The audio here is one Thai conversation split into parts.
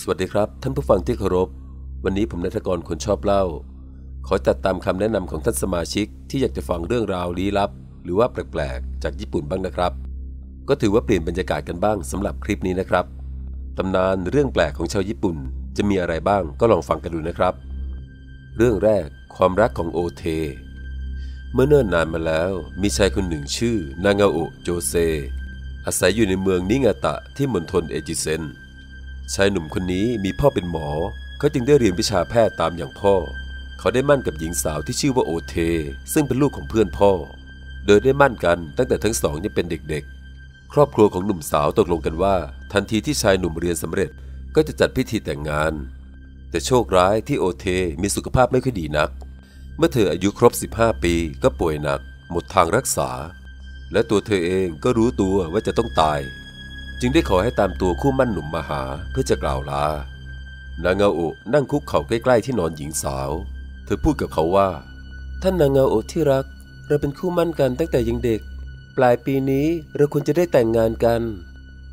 สวัสดีครับ ท่านผู้ฟังที่เคารพ วันนี้ผมนัทกรคนชอบเล่า ขอจัดตามคำแนะนำของท่านสมาชิกที่อยากจะฟังเรื่องราวลี้ลับ หรือว่าแปลกๆ จากญี่ปุ่นบ้างนะครับ ก็ถือว่าเปลี่ยนบรรยากาศกันบ้างสำหรับคลิปนี้นะครับตำนานเรื่องแปลกของชาวญี่ปุ่น จะมีอะไรบ้างก็ลองฟังกันดูนะครับ เรื่องแรกความรักของโอเท เมื่อเนิ่นนานมาแล้ว มีชายคนหนึ่งชื่อนางาโอะโจเซ อาศัยอยู่ในเมืองนิงาตะที่มณฑลเอจิเซน ชายหนุ่มคนนี้มีพ่อเป็นหมอ เขาจึงได้เรียนวิชาแพทย์ตามอย่างพ่อ เขาได้มั่นกับหญิงสาวที่ชื่อว่าโอเท ซึ่งเป็นลูกของเพื่อนพ่อ โดยได้มั่นกันตั้งแต่ทั้งสองยังเป็นเด็กๆ ครอบครัวของหนุ่มสาวตกลงกันว่า ทันทีที่ชายหนุ่มเรียนสำเร็จก็จะจัดพิธีแต่งงาน แต่โชคร้ายที่โอเทมีสุขภาพไม่ค่อยดีนัก เมื่อเธออายุครบ 15 ปีก็ป่วยหนัก หมดทางรักษา และตัวเธอเองก็รู้ตัวว่าจะต้องตาย จึงได้ขอให้ตามตัวคู่มั่นหนุ่มมาหาเพื่อจะกล่าวลา นางาโอนั่งคุกเข่าใกล้ๆที่นอนหญิงสาว เธอพูดกับเขาว่า ท่านนางาโอที่รัก เราเป็นคู่มั่นกันตั้งแต่ยังเด็ก ปลายปีนี้เราควรจะได้แต่งงานกัน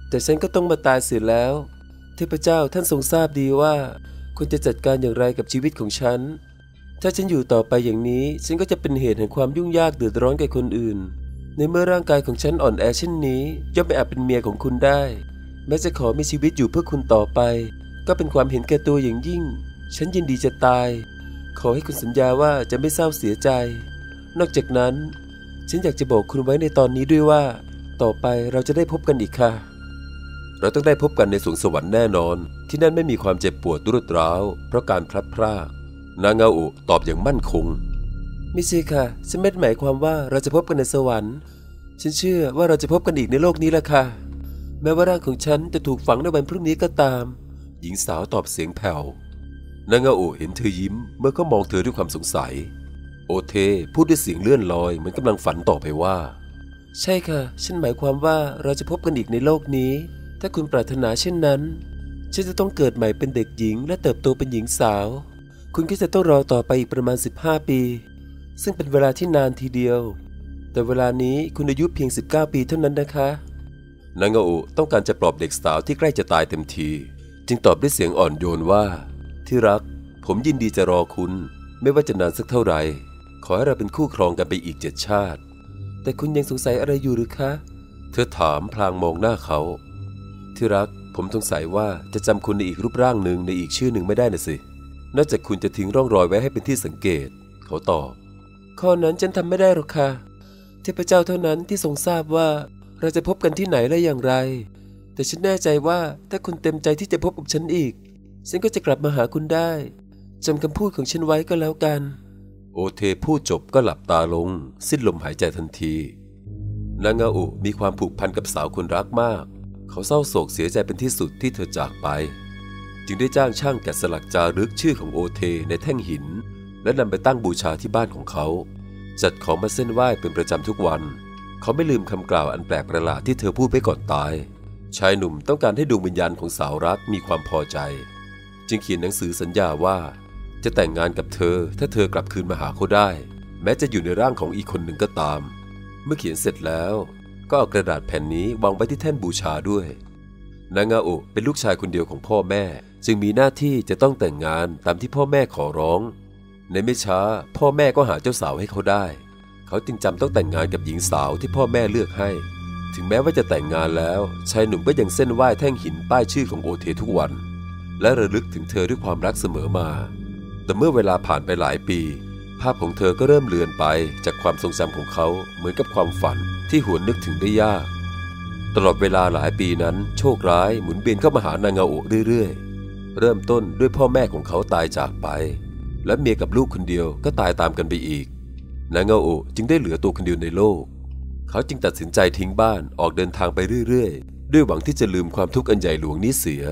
แต่ฉันก็ต้องมาตายเสียแล้ว เทพเจ้าท่านทรงทราบดีว่าควรจะจัดการอย่างไรกับชีวิตของฉัน ถ้าฉันอยู่ต่อไปอย่างนี้ ฉันก็จะเป็นเหตุแห่งความยุ่งยากเดือดร้อนแก่คนอื่น ในเมื่อร่างกายของฉันอ่อนแอเช่นนี้ ย่อมไม่อาจเป็นเมียของคุณได้ แม้จะขอมีชีวิตอยู่เพื่อคุณต่อไป ก็เป็นความเห็นแก่ตัวอย่างยิ่ง ฉันยินดีจะตาย ขอให้คุณสัญญาว่าจะไม่เศร้าเสียใจ นอกจากนั้น ฉันอยากจะบอกคุณไว้ในตอนนี้ด้วยว่า ต่อไปเราจะได้พบกันอีกค่ะ เราต้องได้พบกันในสวงสวรรค์แน่นอน ที่นั่นไม่มีความเจ็บปวดรุดร้าวเพราะการพลัดพรากนางาอุตอบอย่างมั่นคง ไม่ใช่ค่ะฉันไม่หมายความว่าเราจะพบกันในสวรรค์ ฉันเชื่อว่าเราจะพบกันอีกในโลกนี้ละค่ะ แม้ว่าร่างของฉันจะถูกฝังในวันพรุ่งนี้ก็ตาม หญิงสาวตอบเสียงแผ่วนางาโอเห็นเธอยิ้มเมื่อเขามองเธอด้วยความสงสัย โอเทพูดด้วยเสียงเลื่อนลอยเหมือนกำลังฝันต่อไปว่า ใช่ค่ะ ฉันหมายความว่าเราจะพบกันอีกในโลกนี้ ถ้าคุณปรารถนาเช่นนั้น ฉันจะต้องเกิดใหม่เป็นเด็กหญิงและเติบโตเป็นหญิงสาว คุณก็จะต้องรอต่อไปอีกประมาณ 15 ปี ซึ่งเป็นเวลาที่นานทีเดียว แต่เวลานี้คุณอายุเพียง 19 ปีเท่านั้นนะคะนางาโอต้องการจะปลอบเด็กสาวที่ใกล้จะตายเต็มที จึงตอบด้วยเสียงอ่อนโยนว่า ที่รัก ผมยินดีจะรอคุณ ไม่ว่าจะนานสักเท่าไหร่ ขอให้เราเป็นคู่ครองกันไปอีกเจ็ดชาติ แต่คุณยังสงสัยอะไรอยู่หรือคะ เธอถามพลางมองหน้าเขา ที่รักผมสงสัยว่าจะจำคุณในอีกรูปร่างหนึ่งในอีกชื่อหนึ่งไม่ได้น่ะสินอกจากคุณจะทิ้งร่องรอยไว้ให้เป็นที่สังเกต เขาตอบ ข้อนั้นฉันทำไม่ได้หรอกค่ะเทพเจ้าเท่านั้นที่ทรงทราบว่าเราจะพบกันที่ไหนและอย่างไร แต่ฉันแน่ใจว่าถ้าคุณเต็มใจที่จะพบกับฉันอีก ฉันก็จะกลับมาหาคุณได้จำคำพูดของฉันไว้ก็แล้วกัน โอเทพูดจบก็หลับตาลง สิ้นลมหายใจทันที นางาอุมีความผูกพันกับสาวคนรักมาก เขาเศร้าโศกเสียใจเป็นที่สุดที่เธอจากไป จึงได้จ้างช่างแกะสลักจารึกชื่อของโอเทในแท่งหิน และนำไปตั้งบูชาที่บ้านของเขา จัดของมาเส้นไหว้เป็นประจำทุกวัน เขาไม่ลืมคำกล่าวอันแปลกประหลาดที่เธอพูดไปก่อนตาย ชายหนุ่มต้องการให้ดวงวิญญาณของสาวรักมีความพอใจ จึงเขียนหนังสือสัญญาว่า จะแต่งงานกับเธอถ้าเธอกลับคืนมาหาเขาได้ แม้จะอยู่ในร่างของอีกคนหนึ่งก็ตาม เมื่อเขียนเสร็จแล้ว ก็เอากระดาษแผ่นนี้วางไว้ที่แท่นบูชาด้วยนางาโอเป็นลูกชายคนเดียวของพ่อแม่ จึงมีหน้าที่จะต้องแต่งงานตามที่พ่อแม่ขอร้อง ในไม่ช้า พ่อแม่ก็หาเจ้าสาวให้เขาได้ เขาจึงจำต้องแต่งงานกับหญิงสาวที่พ่อแม่เลือกให้ ถึงแม้ว่าจะแต่งงานแล้ว ชายหนุ่มก็ยังเส้นไหว้แท่งหินป้ายชื่อของโอเททุกวัน และระลึกถึงเธอด้วยความรักเสมอมา แต่เมื่อเวลาผ่านไปหลายปี ภาพของเธอก็เริ่มเลือนไปจากความทรงจำของเขาเหมือนกับความฝันที่หวนนึกถึงได้ยาก ตลอดเวลาหลายปีนั้น โชคร้ายหมุนเวียนเข้ามาหานางาโอเรื่อยๆ เริ่มต้นด้วยพ่อแม่ของเขาตายจากไป และเมียกับลูกคนเดียวก็ตายตามกันไปอีก นางาโอจึงได้เหลือตัวคนเดียวในโลก เขาจึงตัดสินใจทิ้งบ้านออกเดินทางไปเรื่อยๆ ด้วยหวังที่จะลืมความทุกข์อันใหญ่หลวงนี้เสีย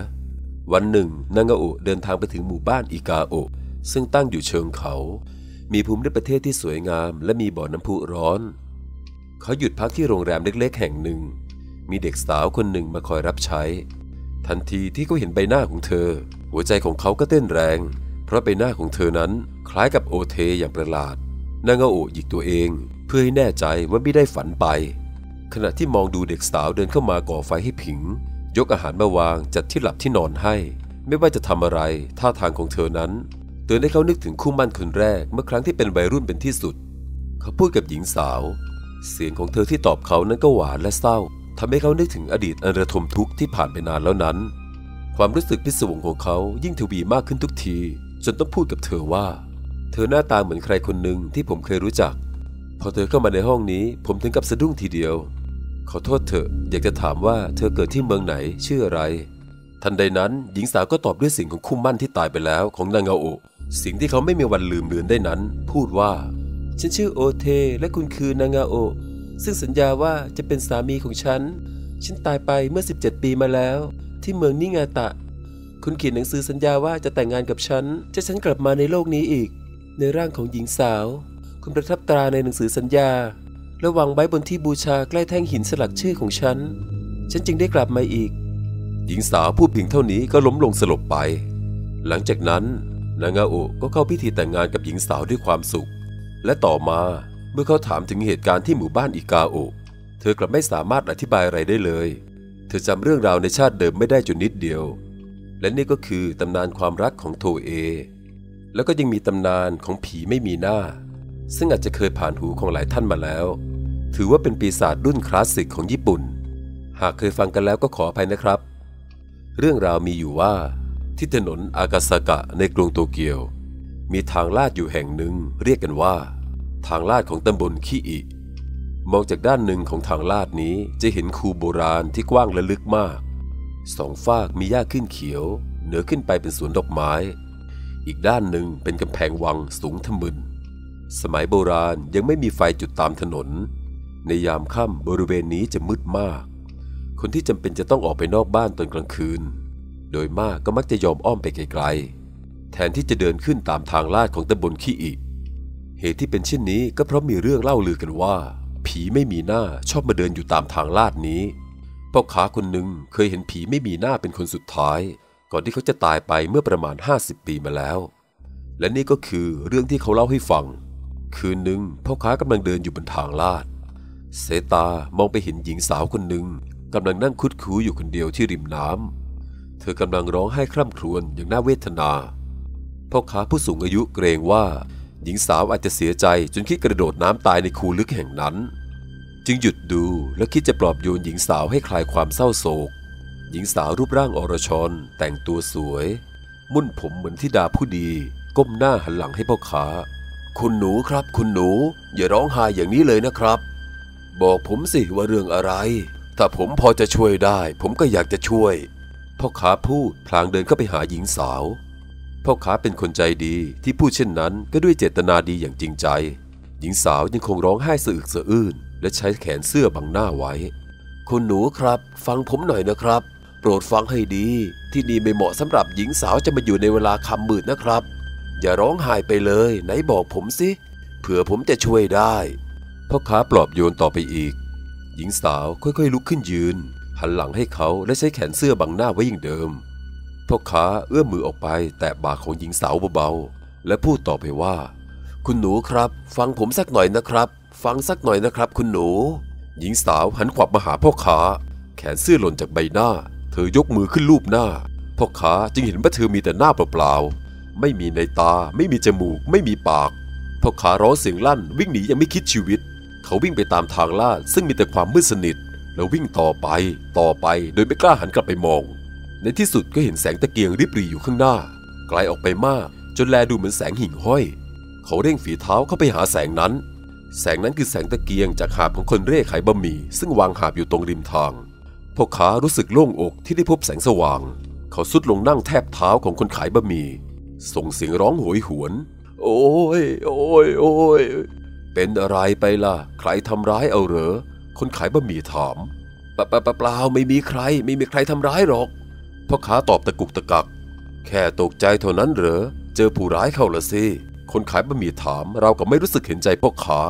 วันหนึ่ง นางาโอเดินทางไปถึงหมู่บ้านอิกาโอซึ่งตั้งอยู่เชิงเขา มีภูมิประเทศที่สวยงาม และมีบ่อน้ำพุร้อน เขาหยุดพักที่โรงแรมเล็กๆ แห่งหนึ่ง มีเด็กสาวคนหนึ่งมาคอยรับใช้ ทันทีที่เขาเห็นใบหน้าของเธอ หัวใจของเขาก็เต้นแรง เพราะใบหน้าของเธอนั้นคล้ายกับโอเทอย่างประหลาดนางาโอหยิกตัวเองเพื่อให้แน่ใจว่าไม่ได้ฝันไป ขณะที่มองดูเด็กสาวเดินเข้ามาก่อไฟให้ผิง ยกอาหารมาวางจัดที่หลับที่นอนให้ ไม่ว่าจะทำอะไรท่าทางของเธอนั้นเตือนให้เขานึกถึงคู่มั่นคนแรกเมื่อครั้งที่เป็นวัยรุ่นเป็นที่สุด เขาพูดกับหญิงสาว เสียงของเธอที่ตอบเขานั้นก็หวานและเศร้าทำให้เขานึกถึงอดีตอันระทมทุกข์ที่ผ่านไปนานแล้วนั้น ความรู้สึกพิศวงของเขายิ่งทวีมากขึ้นทุกที จนต้องพูดกับเธอว่า เธอหน้าตาเหมือนใครคนหนึ่งที่ผมเคยรู้จัก พอเธอเข้ามาในห้องนี้ ผมถึงกับสะดุ้งทีเดียว ขอโทษเถอะอยากจะถามว่าเธอเกิดที่เมืองไหนชื่ออะไร ทันใดนั้นหญิงสาวก็ตอบด้วยเสียงของคู่มั่นที่ตายไปแล้วของนางาโอสิ่งที่เขาไม่มีวันลืมเลือนได้นั้น พูดว่า ฉันชื่อโอเท และคุณคือนางาโอซึ่งสัญญาว่าจะเป็นสามีของฉัน ฉันตายไปเมื่อ 17 ปีมาแล้ว ที่เมืองนิงาตะ คุณเขียนหนังสือสัญญาว่าจะแต่งงานกับฉัน จะฉันกลับมาในโลกนี้อีก ในร่างของหญิงสาว คุณประทับตราในหนังสือสัญญา และวางไว้บนที่บูชาใกล้แท่งหินสลักชื่อของฉัน ฉันจึงได้กลับมาอีก หญิงสาวพูดเพียงเท่านี้ก็ล้มลงสลบไป หลังจากนั้นนางาโอะก็เข้าพิธีแต่งงานกับหญิงสาวด้วยความสุข และต่อมาเมื่อเขาถามถึงเหตุการณ์ที่หมู่บ้านอิกาโอะเธอกลับไม่สามารถอธิบายอะไรได้เลย เธอจำเรื่องราวในชาติเดิมไม่ได้จนนิดเดียว และนี่ก็คือตำนานความรักของโทเอ แล้วก็ยังมีตำนานของผีไม่มีหน้า ซึ่งอาจจะเคยผ่านหูของหลายท่านมาแล้ว ถือว่าเป็นปีศาจรุ่นคลาสสิกของญี่ปุ่น หากเคยฟังกันแล้วก็ขออภัยนะครับ เรื่องราวมีอยู่ว่า ที่ถนนอากาซากะในกรุงโตเกียว มีทางลาดอยู่แห่งหนึ่งเรียกกันว่า ทางลาดของตำบลขี้อิมองจากด้านหนึ่งของทางลาดนี้จะเห็นคูโบราณที่กว้างและลึกมาก สองฝากมีหญ้าขึ้นเขียว เหนือขึ้นไปเป็นสวนดอกไม้ อีกด้านหนึ่งเป็นกำแพงวังสูงทะมึน สมัยโบราณยังไม่มีไฟจุดตามถนน ในยามค่ำบริเวณนี้จะมืดมาก คนที่จำเป็นจะต้องออกไปนอกบ้านตอนกลางคืน โดยมากก็มักจะยอมอ้อมไปไกลๆ แทนที่จะเดินขึ้นตามทางลาดของตำบลขี้อิเหตุที่เป็นเช่นนี้ก็เพราะมีเรื่องเล่าลือกันว่า ผีไม่มีหน้าชอบมาเดินอยู่ตามทางลาดนี้ พ่อค้าคนหนึ่งเคยเห็นผีไม่มีหน้าเป็นคนสุดท้าย ก่อนที่เขาจะตายไปเมื่อประมาณ 50 ปีมาแล้ว และนี่ก็คือเรื่องที่เขาเล่าให้ฟัง คืนหนึ่งพ่อค้ากำลังเดินอยู่บนทางลาดเสตามองไปเห็นหญิงสาวคนหนึ่งกำลังนั่งคุดคูอยู่คนเดียวที่ริมน้ำเธอกำลังร้องไห้คร่ำครวญอย่างน่าเวทนาพ่อค้าผู้สูงอายุเกรงว่า หญิงสาวอาจจะเสียใจจนคิดกระโดดน้ำตายในคูลึกแห่งนั้น จึงหยุดดูและคิดจะปลอบโยนหญิงสาวให้คลายความเศร้าโศก หญิงสาวรูปร่างอรชรแต่งตัวสวย มุ่นผมเหมือนธิดาผู้ดี ก้มหน้าหันหลังให้พ่อค้า คุณหนูครับ คุณหนู อย่าร้องไห้อย่างนี้เลยนะครับ บอกผมสิว่าเรื่องอะไร ถ้าผมพอจะช่วยได้ ผมก็อยากจะช่วย พ่อค้าพูดพลางเดินเข้าไปหาหญิงสาว พ่อค้าเป็นคนใจดีที่พูดเช่นนั้นก็ด้วยเจตนาดีอย่างจริงใจ หญิงสาวยังคงร้องไห้สะอึกสะอื้นและใช้แขนเสื้อบังหน้าไว้ คุณหนูครับ ฟังผมหน่อยนะครับ โปรดฟังให้ดี ที่นี่ไม่เหมาะสำหรับหญิงสาวจะมาอยู่ในเวลาค่ำมืดนะครับ อย่าร้องไห้ไปเลย ไหนบอกผมสิเผื่อผมจะช่วยได้พ่อค้าปลอบโยนต่อไปอีก หญิงสาวค่อยๆลุกขึ้นยืน หันหลังให้เขาและใช้แขนเสื้อบังหน้าไว้อย่างเดิมพ่อค้าเอื้อมมือออกไป แตะบ่าของหญิงสาวเบาๆและพูดต่อไปว่า คุณหนูครับ ฟังผมสักหน่อยนะครับ ฟังสักหน่อยนะครับ คุณหนู หญิงสาวหันขวับมาหาพ่อค้า แขนเสื้อหล่นจากใบหน้า เธอยกมือขึ้นลูบหน้าพ่อค้าจึงเห็นว่าเธอมีแต่หน้าเปล่าๆไม่มีในตา ไม่มีจมูก ไม่มีปากพ่อค้าร้องเสียงลั่น วิ่งหนียังไม่คิดชีวิต เขาวิ่งไปตามทางลาดซึ่งมีแต่ความมืดสนิท แล้ววิ่งต่อไป ต่อไปโดยไม่กล้าหันกลับไปมอง ในที่สุดก็เห็นแสงตะเกียงริบหรี่อยู่ข้างหน้า ไกลออกไปมาก จนแลดูเหมือนแสงหิ่งห้อย เขาเร่งฝีเท้าเข้าไปหาแสงนั้น แสงนั้นคือแสงตะเกียงจากหาบของคนเร่ขายบะหมี่ซึ่งวางหาบอยู่ตรงริมทางพ่อค้ารู้สึกโล่งอกที่ได้พบแสงสว่าง เขาสุดลงนั่งแทบเท้าของคนขายบะหมี่ส่งเสียงร้องโหยหวน โอ้ย โอ้ย โอ้ย เป็นอะไรไปล่ะ ใครทำร้ายเอาเหรอ คนขายบะหมี่ถามปะปะปะเปล่าไม่มีใคร ไม่มีใครทำร้ายหรอก พ่อค้าตอบตะกุกตะกัก แค่ตกใจเท่านั้นเหรอ เจอผู้ร้ายเข้าละสิ คนขายบะหมี่ถามเราก็ไม่รู้สึกเห็นใจพ่อค้า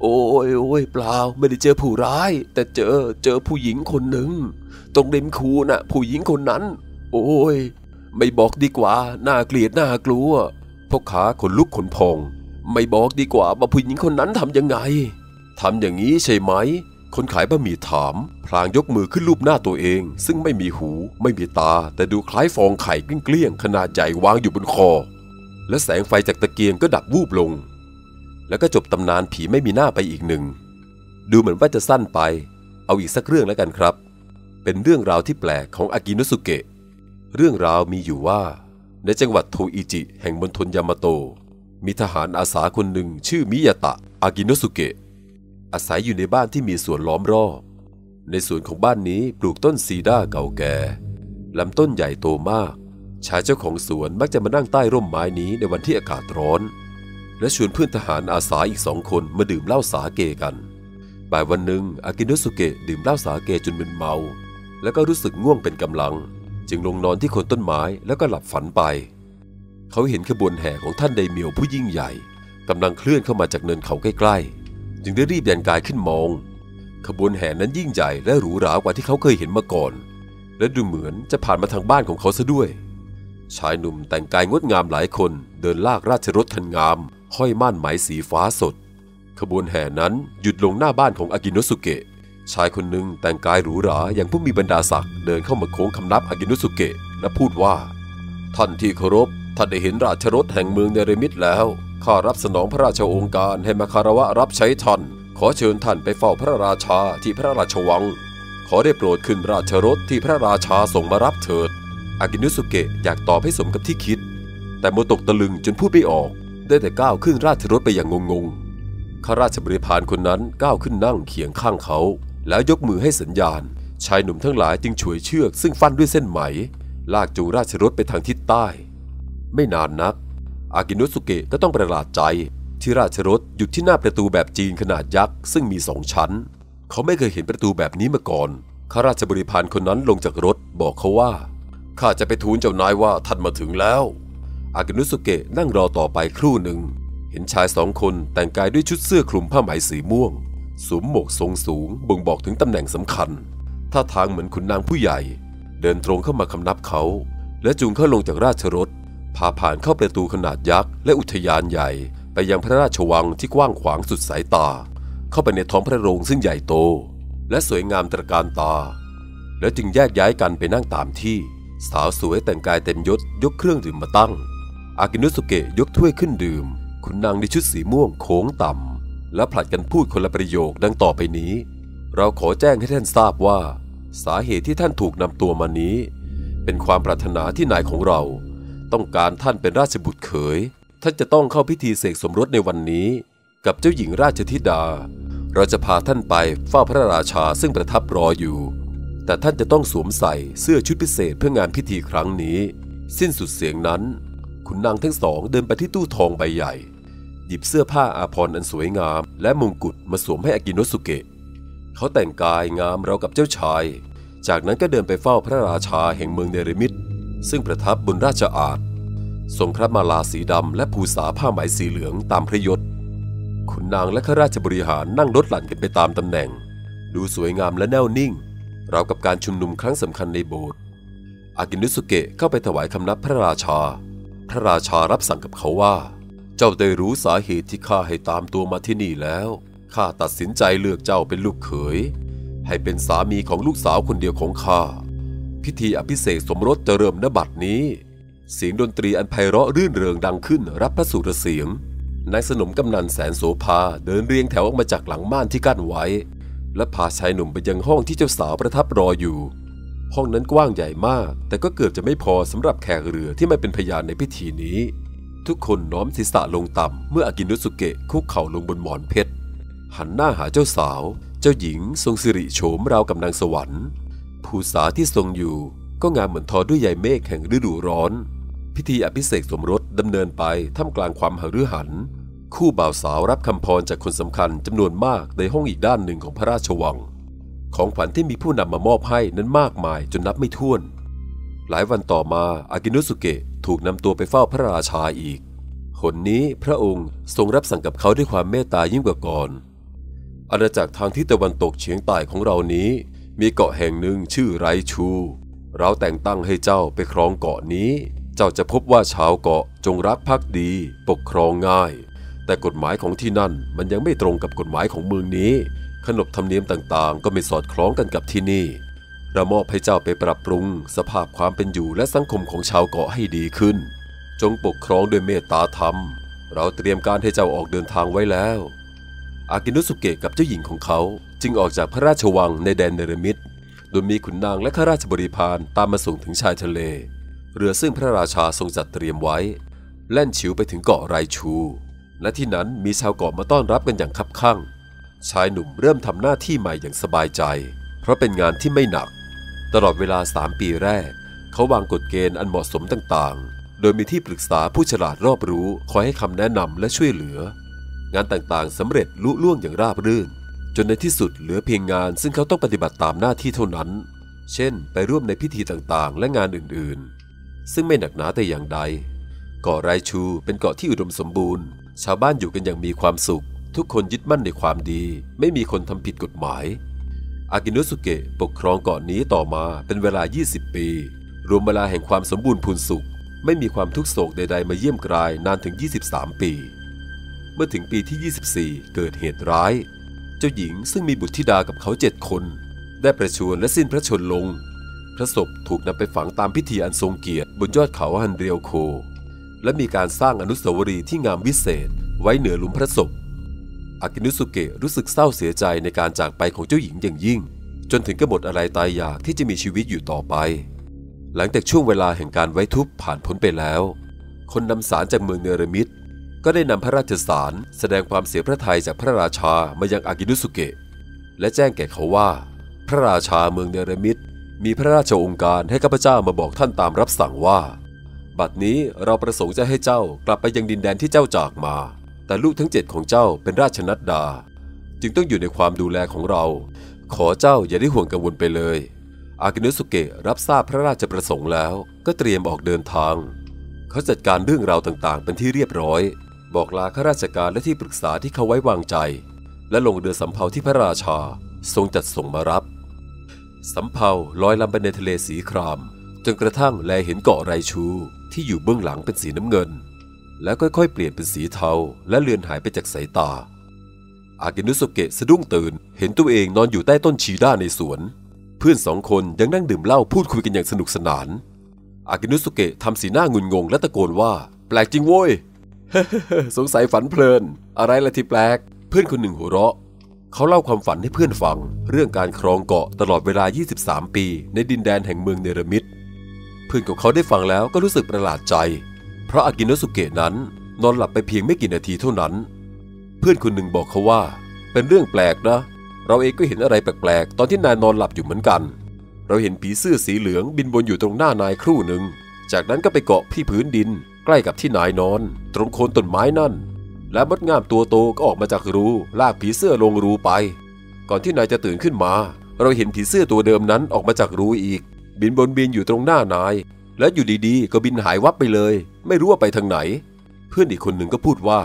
โอ้ยโอ้ยเปล่าไม่ได้เจอผู้ร้าย แต่เจอเจอผู้หญิงคนหนึ่ง ตรงริมคูน่ะ ผู้หญิงคนนั้น โอ้ย ไม่บอกดีกว่าน่าเกลียดน่ากลัวพ่อค้าขนลุกขนพอง ไม่บอกดีกว่าว่าผู้หญิงคนนั้นทำยังไงทำอย่างนี้ใช่ไหม คนขายบะหมี่ถาม พลางยกมือขึ้นรูปหน้าตัวเอง ซึ่งไม่มีหู ไม่มีตา แต่ดูคล้ายฟองไข่เกลี้ยงๆขนาดใหญ่วางอยู่บนคอ และแสงไฟจากตะเกียงก็ดับวูบลง แล้วก็จบตำนานผีไม่มีหน้าไปอีกหนึ่ง ดูเหมือนว่าจะสั้นไป เอาอีกสักเรื่องแล้วกันครับ เป็นเรื่องราวที่แปลกของอากิโนสุเกะ เรื่องราวมีอยู่ว่า ในจังหวัดโทอิจิ แห่งมณฑลยามาโต มีทหารอาสาคนหนึ่งชื่อมิยาตะ อากิโนสุเกะ อาศัยอยู่ในบ้านที่มีสวนล้อมรอบ ในสวนของบ้านนี้ปลูกต้นซีด้าเก่าแก่ลำต้นใหญ่โตมาก ชายเจ้าของสวนมักจะมานั่งใต้ร่มไม้นี้ในวันที่อากาศร้อน และชวนเพื่อนทหารอาสาอีกสองคนมาดื่มเหล้าสาเกกัน บ่ายวันหนึ่งอากิโนสุเกะดื่มเหล้าสาเกจนมึนเมา แล้วก็รู้สึกง่วงเป็นกำลัง จึงลงนอนที่โคนต้นไม้แล้วก็หลับฝันไป เขาเห็นขบวนแห่ของท่านไดเมียวผู้ยิ่งใหญ่กำลังเคลื่อนเข้ามาจากเนินเขาใกล้ๆ จึงได้รีบยันกายขึ้นมอง ขบวนแห่นั้นยิ่งใหญ่และหรูหรากว่าที่เขาเคยเห็นมาก่อน และดูเหมือนจะผ่านมาทางบ้านของเขาซะด้วย ชายหนุ่มแต่งกายงดงามหลายคนเดินลากราชรถทันงาม ห้อยม่านไหมสีฟ้าสด ขบวนแห่นั้นหยุดลงหน้าบ้านของอากิโนสุเกะ ชายคนหนึ่งแต่งกายหรูหราอย่างผู้มีบรรดาศักดิ์เดินเข้ามาโค้งคำนับอากิโนสุเกะและพูดว่า ท่านที่เคารพท่านได้เห็นราชรถแห่งเมืองเนรมิตแล้วข้ารับสนองพระราชโองการให้มาคารวะรับใช้ท่านขอเชิญท่านไปเฝ้าพระราชาที่พระราชวัง ขอได้โปรดขึ้นราชรถที่พระราชาส่งมารับเถิด อากินุสุเกะอยากตอบให้สมกับที่คิด แต่โมตกตะลึงจนพูดไม่ออก ได้แต่ก้าวขึ้นราชรถไปอย่างงงๆข้าราชบริพารคนนั้นก้าวขึ้นนั่งเคียงข้างเขา แล้วยกมือให้สัญญาณ ชายหนุ่มทั้งหลายจึงฉวยเชือกซึ่งฟันด้วยเส้นไหม ลากจูงราชรถไปทางทิศใต้ ไม่นานนัก อากิโนสุเกะก็ต้องประหลาดใจ ที่ราชรถหยุดที่หน้าประตูแบบจีนขนาดยักษ์ซึ่งมีสองชั้น เขาไม่เคยเห็นประตูแบบนี้มาก่อนข้าราชบริพารคนนั้นลงจากรถบอกเขาว่า ข้าจะไปทูลเจ้านายว่าท่านมาถึงแล้ว อากิโนสุเกะนั่งรอต่อไปครู่หนึ่ง เห็นชายสองคนแต่งกายด้วยชุดเสื้อคลุมผ้าไหมสีม่วงสวมหมวกทรงสูงบ่งบอกถึงตำแหน่งสำคัญ ท่าทางเหมือนขุนนางผู้ใหญ่ เดินตรงเข้ามาคำนับเขา และจูงเขาลงจากราชรถ พาผ่านเข้าประตูขนาดยักษ์และอุทยานใหญ่ ไปยังพระราชวังที่กว้างขวางสุดสายตา เข้าไปในท้องพระโรงซึ่งใหญ่โต และสวยงามตระการตา แล้วจึงแยกย้ายกันไปนั่งตามที่ สาวสวยแต่งกายเต็มยศยกเครื่องดื่มมาตั้ง อากินุสุเกะยกถ้วยขึ้นดื่ม คุณนางในชุดสีม่วงโค้งต่ำ และผลัดกันพูดคนละประโยคดังต่อไปนี้ เราขอแจ้งให้ท่านทราบว่า สาเหตุที่ท่านถูกนำตัวมานี้ เป็นความปรารถนาที่นายของเรา ต้องการท่านเป็นราชบุตรเขย ท่านจะต้องเข้าพิธีเสกสมรสในวันนี้ กับเจ้าหญิงราชธิดา เราจะพาท่านไปเฝ้าพระราชาซึ่งประทับรออยู่ แต่ท่านจะต้องสวมใส่เสื้อชุดพิเศษเพื่องานพิธีครั้งนี้ สิ้นสุดเสียงนั้น ขุนนางทั้งสองเดินไปที่ตู้ทองใบใหญ่ หยิบเสื้อผ้าอาภรณ์อันสวยงาม และมงกุฎมาสวมให้อากิโนสุเกะ เขาแต่งกายงามเรากับเจ้าชาย จากนั้นก็เดินไปเฝ้าพระราชาแห่งเมืองเนรมิตซึ่งประทับบนราชอาณทรงพระมาลาสีดำและภูษาผ้าไหมสีเหลืองตามพระยศขุนนางและข้าราชบริหารนั่งรถหลั่นกันไปตามตำแหน่ง ดูสวยงามและแน่วนิ่ง ราวกับการชุมนุมครั้งสำคัญในโบสถ์อากินุสุเกะเข้าไปถวายคำนับพระราชา พระราชารับสั่งกับเขาว่า เจ้าได้รู้สาเหตุที่ข้าให้ตามตัวมาที่นี่แล้ว ข้าตัดสินใจเลือกเจ้าเป็นลูกเขย ให้เป็นสามีของลูกสาวคนเดียวของข้า พิธีอภิเษกสมรสจะเริ่มณบัดนี้ เสียงดนตรีอันไพเราะรื่นเริงดังขึ้นรับพระสุรเสียง นายสนมกำนันแสนโสภาเดินเรียงแถวออกมาจากหลังม่านที่กั้นไว้ และพาชายหนุ่มไปยังห้องที่เจ้าสาวประทับรออยู่ ห้องนั้นกว้างใหญ่มาก แต่ก็เกือบจะไม่พอสำหรับแขกเรือที่มาเป็นพยานในพิธีนี้ ทุกคนน้อมศีรษะลงต่ำเมื่ออากินุสุเกะคุกเข่าลงบนหมอนเพชร หันหน้าหาเจ้าสาว เจ้าหญิงทรงสิริโฉมราวกับนางสวรรค์ภูษาที่ทรงอยู่ก็งามเหมือนทอด้วยใยเมฆแห่งฤดูร้อน พิธีอภิเษกสมรสดำเนินไปท่ามกลางความหฤหัน คู่บ่าวสาวรับคำพรจากคนสำคัญจำนวนมากในห้องอีกด้านหนึ่งของพระราชวัง ของขวัญที่มีผู้นำมามอบให้นั้นมากมายจนนับไม่ถ้วน หลายวันต่อมาอากินุสุเกะถูกนำตัวไปเฝ้าพระราชาอีกหนนี้พระองค์ทรงรับสั่งกับเขาด้วยความเมตตายิ่งกว่าก่อนอาณาจักรทางทิศตะวันตกเฉียงใต้ของเรานี้ มีเกาะแห่งหนึ่งชื่อไรชู เราแต่งตั้งให้เจ้าไปครองเกาะนี้ เจ้าจะพบว่าชาวเกาะจงรักภักดี ปกครองง่าย แต่กฎหมายของที่นั่นมันยังไม่ตรงกับกฎหมายของเมืองนี้ ขนบธรรมเนียมต่างๆ ก็ไม่สอดคล้องกันกับที่นี่ เรามอบให้เจ้าไปปรับปรุง สภาพความเป็นอยู่และสังคมของชาวเกาะให้ดีขึ้น จงปกครองด้วยเมตตาธรรม เราเตรียมการให้เจ้าออกเดินทางไว้แล้ว อากินุสุเกะกับเจ้าหญิงของเขาจึงออกจากพระราชวังในแดนเนรมิตโดยมีขุนนางและข้าราชบริพารตามมาส่งถึงชายทะเล เรือซึ่งพระราชาทรงจัดเตรียมไว้ แล่นฉิวไปถึงเกาะไรชู และที่นั้นมีชาวเกาะมาต้อนรับกันอย่างคับคั่ง ชายหนุ่มเริ่มทำหน้าที่ใหม่อย่างสบายใจ เพราะเป็นงานที่ไม่หนัก ตลอดเวลา 3 ปีแรก เขาวางกฎเกณฑ์อันเหมาะสมต่างๆ โดยมีที่ปรึกษาผู้ฉลาดรอบรู้คอยให้คำแนะนำและช่วยเหลือ งานต่างๆสำเร็จลุล่วงอย่างราบรื่น จนในที่สุดเหลือเพียงงานซึ่งเขาต้องปฏิบัติตามหน้าที่เท่านั้น เช่น ไปร่วมในพิธีต่างๆ และงานอื่นๆ ซึ่งไม่หนักหนาแต่อย่างใดเกาะไรชูเป็นเกาะที่อุดมสมบูรณ์ ชาวบ้านอยู่กันอย่างมีความสุข ทุกคนยึดมั่นในความดี ไม่มีคนทำผิดกฎหมาย อากินุสุเกะปกครองเกาะนี้ต่อมาเป็นเวลา 20 ปี รวมเวลาแห่งความสมบูรณ์พูนสุข ไม่มีความทุกโศกใดๆมาเยี่ยมกรายนานถึง 23 ปี เมื่อถึงปีที่ 24 เกิดเหตุร้าย เจ้าหญิงซึ่งมีบุตรธิดากับเขาเจ็ดคน ได้ประชวรและสิ้นพระชนลง พระศพถูกนำไปฝังตามพิธีอันทรงเกียรติบนยอดเขาฮันเรียวโค และมีการสร้างอนุสาวรีย์ที่งามวิเศษ ไว้เหนือหลุมพระศพอากินุสุเกะรู้สึกเศร้าเสียใจในการจากไปของเจ้าหญิงอย่างยิ่ง จนถึงกำหนดอะไรตายอยากที่จะมีชีวิตอยู่ต่อไป หลังจากช่วงเวลาแห่งการไว้ทุบผ่านพ้นไปแล้ว คนนำสารจากเมืองเนรมิตก็ได้นำพระราชสารแสดงความเสียพระทัยจากพระราชามายังอากินุสุเกะและแจ้งแก่เขาว่า พระราชาเมืองเนรมิตมีพระราชองค์การให้ข้าพเจ้ามาบอกท่านตามรับสั่งว่า บัดนี้เราประสงค์จะให้เจ้ากลับไปยังดินแดนที่เจ้าจากมา แต่ลูกทั้งเจ็ดของเจ้าเป็นราชนัดดา จึงต้องอยู่ในความดูแลของเรา ขอเจ้าอย่าได้ห่วงกังวลไปเลย อากินุสุเกะรับทราบพระราชประสงค์แล้วก็เตรียมออกเดินทาง เขาจัดการเรื่องราวต่างๆ เป็นที่เรียบร้อย บอกลาข้าราชการและที่ปรึกษาที่เขาไว้วางใจ และลงเรือสำเภาที่พระราชา ทรงจัดส่งมารับสำเภาลอยลำไปในทะเลสีคราม จนกระทั่งแลเห็นเกาะไรชู ที่อยู่เบื้องหลังเป็นสีน้ำเงิน แล้วค่อยๆ เปลี่ยนเป็นสีเทา และเลือนหายไปจากสายตา อากินุสุเกะสะดุ้งตื่น เห็นตัวเองนอนอยู่ใต้ต้นชีด้าในสวน เพื่อนสองคนยังนั่งดื่มเหล้าพูดคุยกันอย่างสนุกสนาน อากินุสุเกะทำสีหน้างุนงงและตะโกนว่า แปลกจริงโว้ยสงสัยฝันเพลิน อะไรละที่แปลก เพื่อนคนหนึ่งหัวเราะ เขาเล่าความฝันให้เพื่อนฟัง เรื่องการครองเกาะตลอดเวลา 23 ปี ในดินแดนแห่งเมืองเนรมิต เพื่อนของเขาได้ฟังแล้วก็รู้สึกประหลาดใจ เพราะอากินโนสุเกะนั้น นอนหลับไปเพียงไม่กี่นาทีเท่านั้น เพื่อนคนหนึ่งบอกเขาว่า เป็นเรื่องแปลกนะ เราเองก็เห็นอะไรแปลกๆ ตอนที่นายนอนหลับอยู่เหมือนกัน เราเห็นผีเสื้อสีเหลืองบินวนอยู่ตรงหน้านายครู่หนึ่ง จากนั้นก็ไปเกาะที่พื้นดิน ใกล้กับที่นายนอน ตรงโคนต้นไม้นั่น และมดงามตัวโตก็ออกมาจากรูลากผีเสื้อลงรูไป ก่อนที่นายจะตื่นขึ้นมา เราเห็นผีเสื้อตัวเดิมนั้นออกมาจากรูอีก บินบนบินอยู่ตรงหน้านาย และอยู่ดีๆ ก็บินหายวับไปเลย ไม่รู้ว่าไปทางไหน เพื่อนอีกคนหนึ่งก็พูดว่า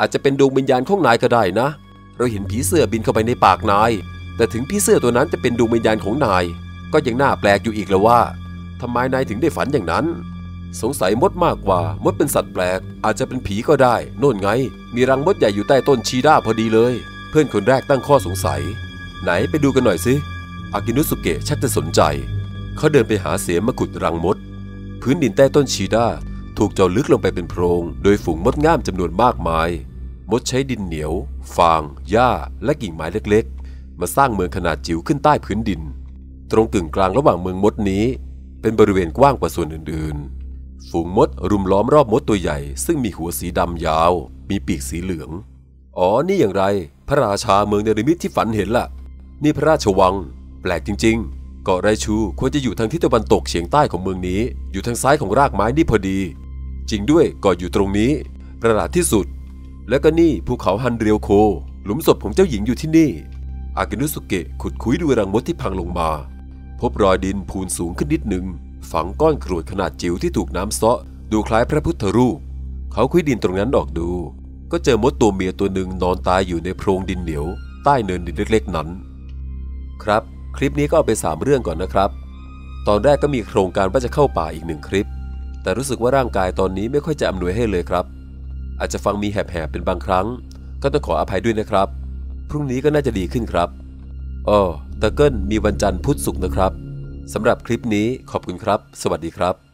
อาจจะเป็นดวงวิญญาณของนายก็ได้นะ เราเห็นผีเสื้อบินเข้าไปในปากนาย แต่ถึงผีเสื้อตัวนั้นจะเป็นดวงวิญญาณของนาย ก็ยังน่าแปลกอยู่อีกแล้วว่าทำไมนายถึงได้ฝันอย่างนั้น สงสัยมดมากกว่ามดเป็นสัตว์แปลก อาจจะเป็นผีก็ได้ โน่นไง มีรังมดใหญ่อยู่ใต้ต้นชีด้าพอดีเลย เพื่อนคนแรกตั้งข้อสงสัย ไหนไปดูกันหน่อยสิอากินุสุเกะชักจะสนใจ เขาเดินไปหาเสียมมาขุดรังมด พื้นดินใต้ต้นชีด้าถูกเจาะลึกลงไปเป็นโพรง โดยฝูงมดง่ามจำนวนมากมาย มดใช้ดินเหนียว ฟาง หญ้า และกิ่งไม้เล็กๆ มาสร้างเมืองขนาดจิ๋วขึ้นใต้พื้นดิน ตรงกึ่งกลางระหว่างเมืองมดนี้ เป็นบริเวณกว้างกว่าส่วนอื่นๆ ฝูงมดรุมล้อมรอบมดตัวใหญ่ ซึ่งมีหัวสีดำยาว มีปีกสีเหลือง อ๋อ นี่อย่างไร พระราชาเมืองเนริมิตที่ฝันเห็นล่ะ นี่พระราชวัง แปลกจริง ๆ เกาะไรชูควรจะอยู่ทางทิศตะวันตกเฉียงใต้ของเมืองนี้ อยู่ทางซ้ายของรากไม้นี่พอดี จริงด้วยเกาะอยู่ตรงนี้ ประหลาดที่สุด และก็นี่ภูเขาฮันเรียวโค หลุมศพของเจ้าหญิงอยู่ที่นี่ อากินุสุเกะขุดคุยดูรังมดที่พังลงมา พบรอยดินพูนสูงขึ้นนิดหนึ่งฝังก้อนกรวดขนาดจิ๋วที่ถูกน้ำเซาะดูคล้ายพระพุทธรูป เขาคุยดินตรงนั้นออกดู ก็เจอมดตัวเมียตัวหนึ่งนอนตายอยู่ในโพรงดินเหนียว ใต้เนินดินเล็กๆนั้น ครับ คลิปนี้ก็เอาไป 3 เรื่องก่อนนะครับ ตอนแรกก็มีโครงการว่าจะเข้าป่าอีกหนึ่งคลิป แต่รู้สึกว่าร่างกายตอนนี้ไม่ค่อยจะอำนวยให้เลยครับ อาจจะฟังมีแหบๆเป็นบางครั้ง ก็ต้องขออภัยด้วยนะครับ พรุ่งนี้ก็น่าจะดีขึ้นครับอ๋อตะเกิลมีวันจันทร์พุธศุกร์นะครับสำหรับคลิปนี้ขอบคุณครับ สวัสดีครับ